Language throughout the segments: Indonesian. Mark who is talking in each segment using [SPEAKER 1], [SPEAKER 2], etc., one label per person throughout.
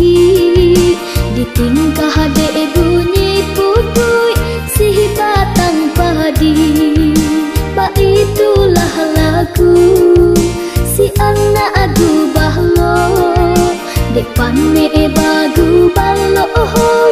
[SPEAKER 1] Menyesok lalu kata pian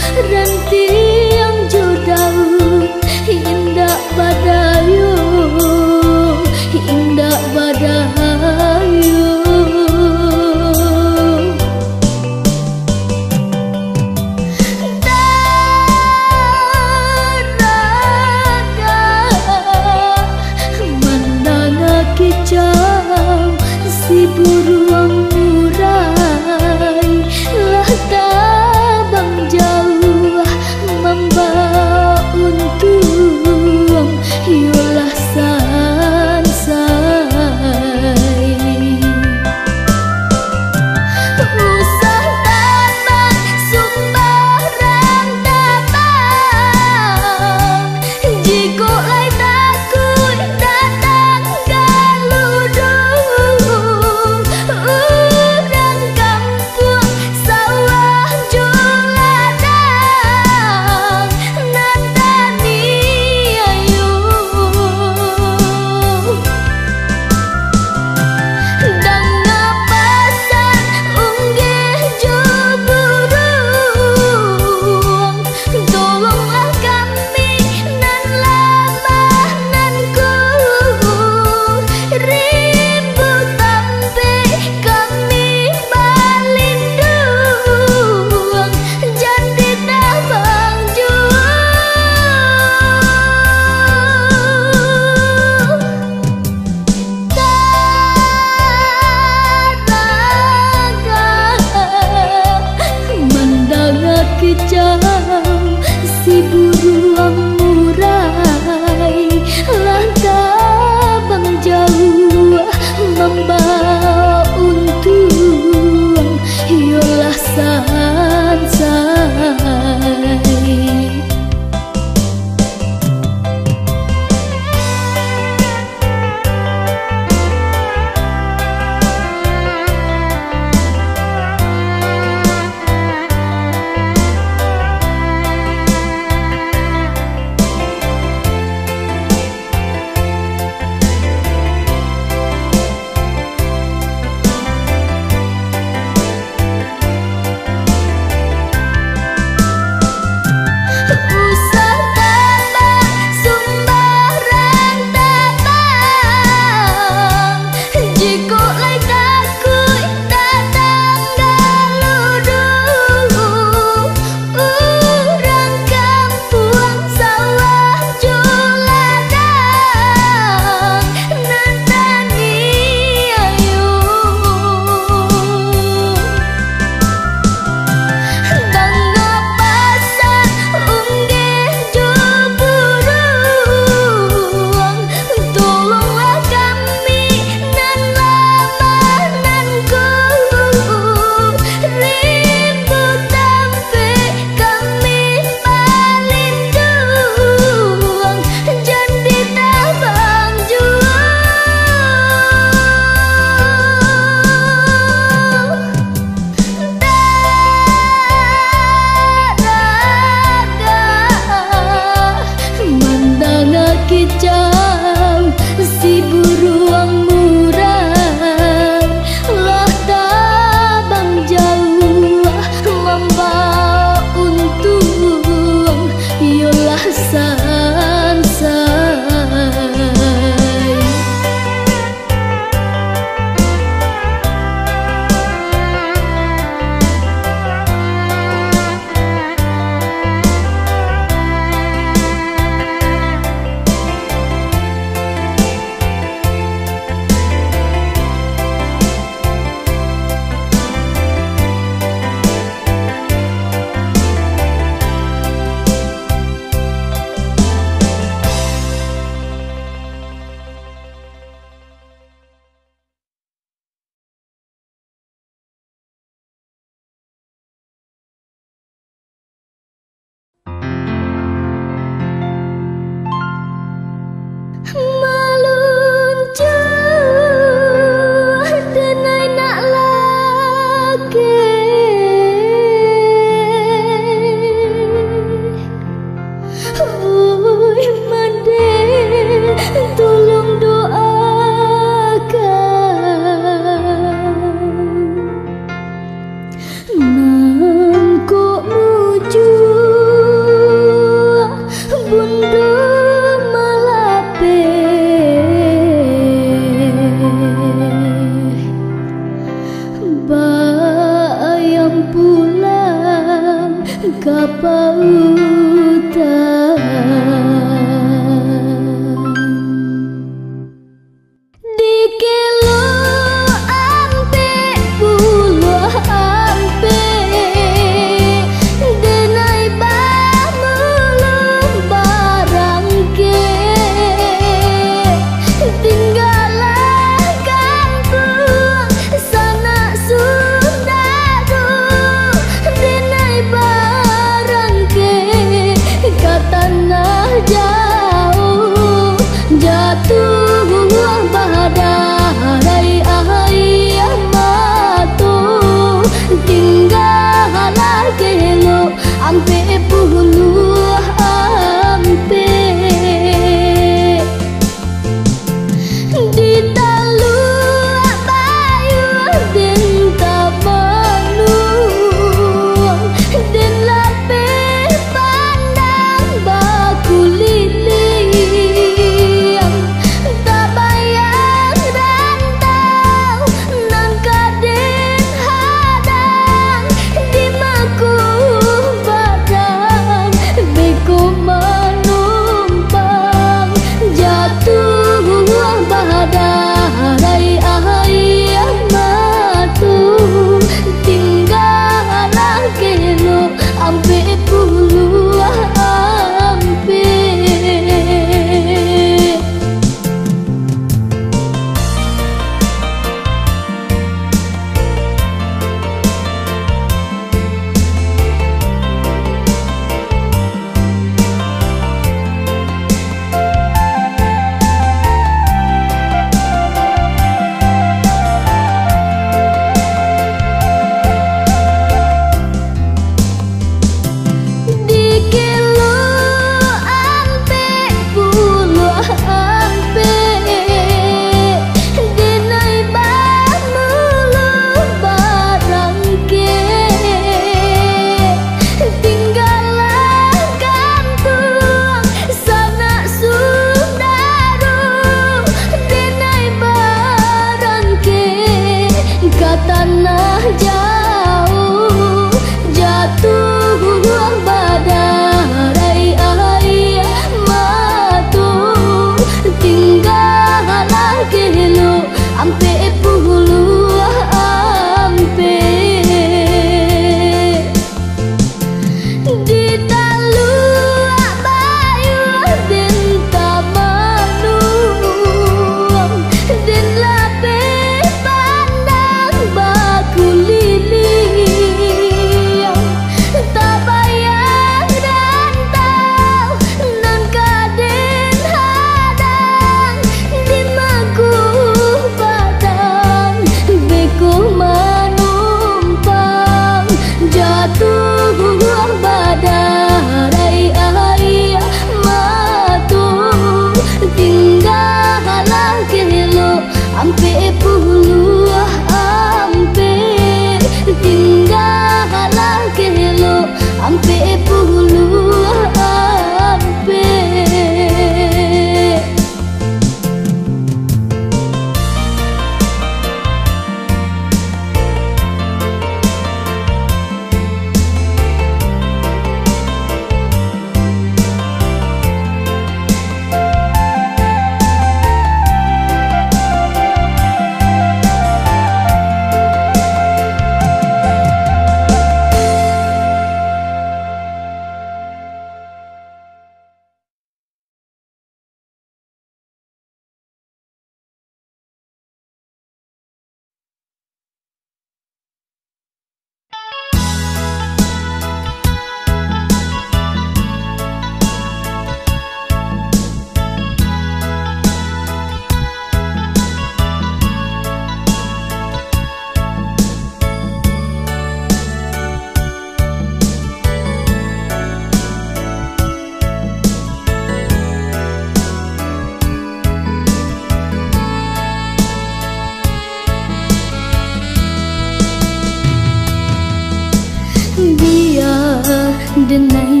[SPEAKER 1] đêm nay.